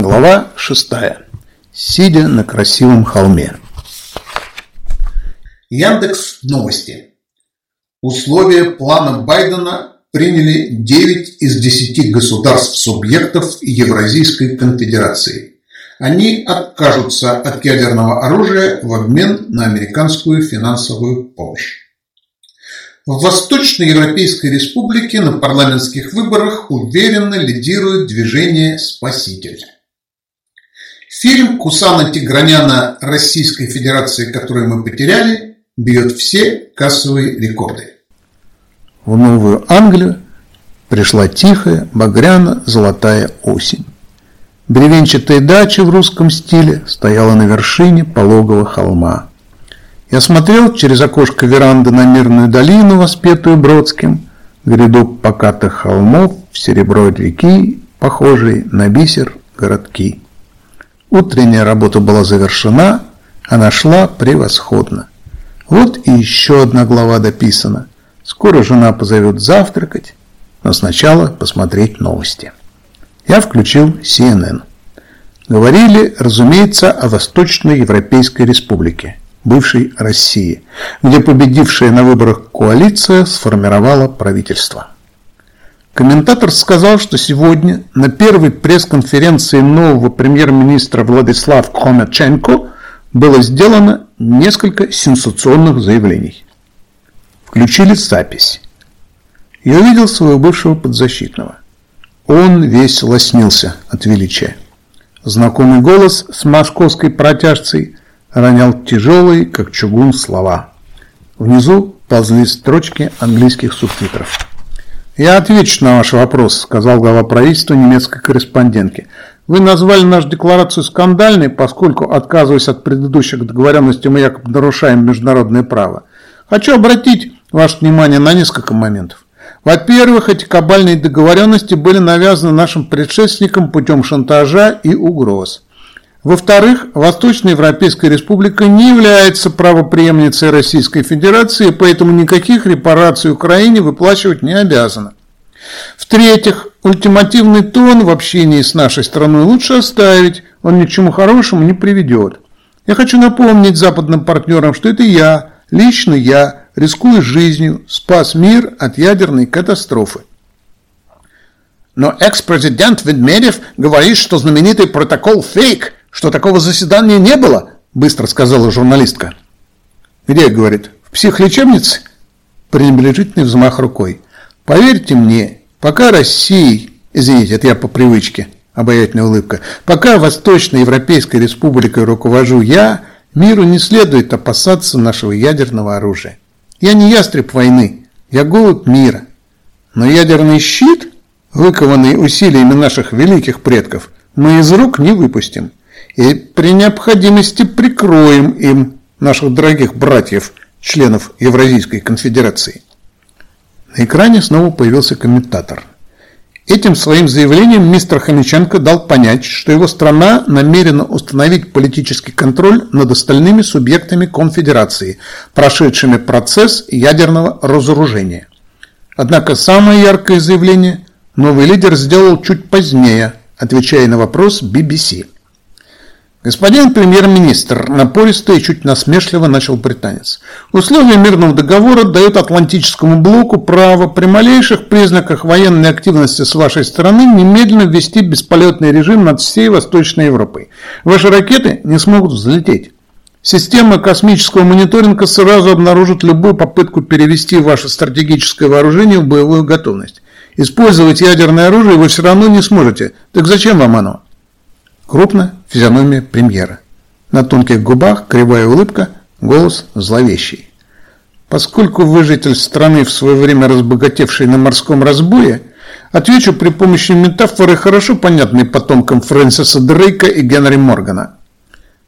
Глава 6. Сидя на красивом холме. Яндекс Новости. Условия плана Байдена приняли 9 из 10 государств-субъектов Евразийской конфедерации. Они откажутся от ядерного оружия в обмен на американскую финансовую помощь. В Восточноевропейской республике на парламентских выборах уверенно лидирует движение «Спаситель». Фильм Кусана Тиграняна Российской Федерации, который мы потеряли, бьет все кассовые рекорды. В Новую Англию пришла тихая, багряно-золотая осень. Бревенчатая дача в русском стиле стояла на вершине пологого холма. Я смотрел через окошко веранды на мирную долину, воспетую Бродским, гряду покатых холмов в серебро реки, похожей на бисер городки. Утренняя работа была завершена, она шла превосходно. Вот и еще одна глава дописана. Скоро жена позовет завтракать, но сначала посмотреть новости. Я включил CNN. Говорили, разумеется, о Восточной Европейской Республике, бывшей России, где победившая на выборах коалиция сформировала правительство. Комментатор сказал, что сегодня на первой пресс-конференции нового премьер-министра Владислав Хомяченко было сделано несколько сенсационных заявлений. Включили запись. Я увидел своего бывшего подзащитного. Он весь лоснился от величия. Знакомый голос с московской протяжцей ронял тяжелые, как чугун, слова. Внизу ползли строчки английских субтитров. «Я отвечу на ваш вопрос», – сказал глава правительства немецкой корреспондентке. «Вы назвали нашу декларацию скандальной, поскольку, отказываясь от предыдущих договоренностей, мы якобы нарушаем международное право. Хочу обратить ваше внимание на несколько моментов. Во-первых, эти кабальные договоренности были навязаны нашим предшественникам путем шантажа и угроз. Во-вторых, Восточноевропейская республика не является правоприемницей Российской Федерации, поэтому никаких репараций Украине выплачивать не обязана. В-третьих, ультимативный тон в общении с нашей страной лучше оставить, он ни к чему хорошему не приведет. Я хочу напомнить западным партнерам, что это я, лично я, рискуя жизнью, спас мир от ядерной катастрофы. Но экс-президент Ведмедев говорит, что знаменитый протокол фейк, что такого заседания не было, быстро сказала журналистка. Где, говорит, в психлечебнице? Пренебрежительный взмах рукой. Поверьте мне, пока Россия, извините, это я по привычке, обаятельная улыбка, пока Восточной Европейской Республикой руковожу я, миру не следует опасаться нашего ядерного оружия. Я не ястреб войны, я голубь мира. Но ядерный щит, выкованный усилиями наших великих предков, мы из рук не выпустим. И при необходимости прикроем им наших дорогих братьев, членов Евразийской конфедерации. На экране снова появился комментатор – Этим своим заявлением мистер Хомяченко дал понять, что его страна намерена установить политический контроль над остальными субъектами конфедерации, прошедшими процесс ядерного разоружения. Однако самое яркое заявление новый лидер сделал чуть позднее, отвечая на вопрос BBC. Господин премьер-министр, напористо и чуть насмешливо начал британец. Условия мирного договора дают Атлантическому блоку право при малейших признаках военной активности с вашей стороны немедленно ввести бесполетный режим над всей Восточной Европой. Ваши ракеты не смогут взлететь. Система космического мониторинга сразу обнаружит любую попытку перевести ваше стратегическое вооружение в боевую готовность. Использовать ядерное оружие вы все равно не сможете. Так зачем вам оно? Крупно физиономия премьера. На тонких губах кривая улыбка, голос зловещий. Поскольку вы житель страны, в свое время разбогатевший на морском разбое, отвечу при помощи метафоры, хорошо понятной потомкам Фрэнсиса Дрейка и Генри Моргана.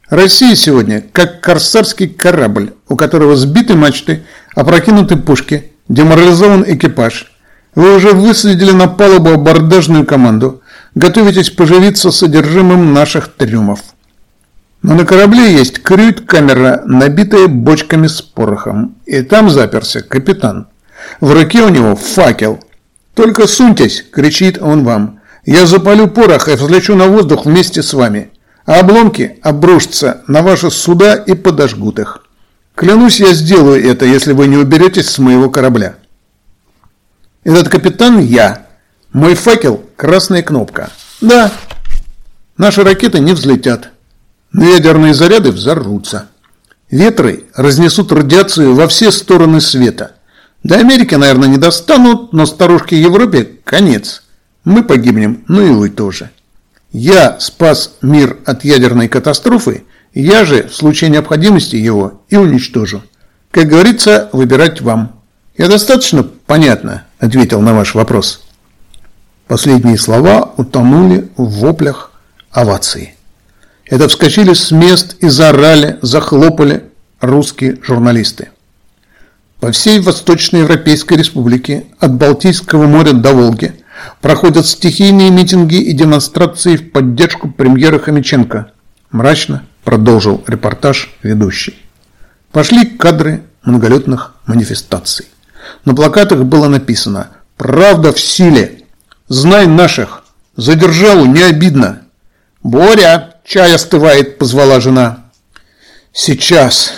Россия сегодня как корсарский корабль, у которого сбиты мачты, опрокинуты пушки, деморализован экипаж. Вы уже высадили на палубу абордажную команду, готовитесь поживиться содержимым наших трюмов. Но на корабле есть крют-камера, набитая бочками с порохом, и там заперся капитан. В руке у него факел. «Только суньтесь!» – кричит он вам. Я запалю порох и взлечу на воздух вместе с вами, а обломки обрушатся на ваши суда и подожгут их. Клянусь, я сделаю это, если вы не уберетесь с моего корабля. Этот капитан я. Мой факел – красная кнопка. Да, наши ракеты не взлетят, но ядерные заряды взорвутся. Ветры разнесут радиацию во все стороны света. До Америки, наверное, не достанут, но старушке Европе конец. Мы погибнем, ну и вы тоже. Я спас мир от ядерной катастрофы, я же в случае необходимости его и уничтожу. Как говорится, выбирать вам. Я достаточно понятно ответил на ваш вопрос. Последние слова утонули в воплях овации. Это вскочили с мест и заорали, захлопали русские журналисты. По всей Восточноевропейской республике от Балтийского моря до Волги проходят стихийные митинги и демонстрации в поддержку премьера Хомяченко. Мрачно продолжил репортаж ведущий. Пошли кадры многолетных манифестаций. На плакатах было написано «Правда в силе! Знай наших! Задержалу не обидно!» «Боря, чай остывает!» – позвала жена. «Сейчас!»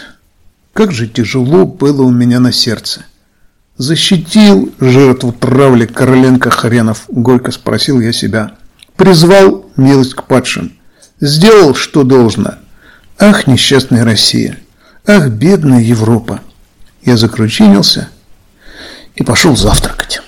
Как же тяжело было у меня на сердце. Защитил жертву травли Короленко Хренов, горько спросил я себя. Призвал милость к падшим. Сделал, что должно. Ах, несчастная Россия! Ах, бедная Европа! Я закручинился и пошел завтракать.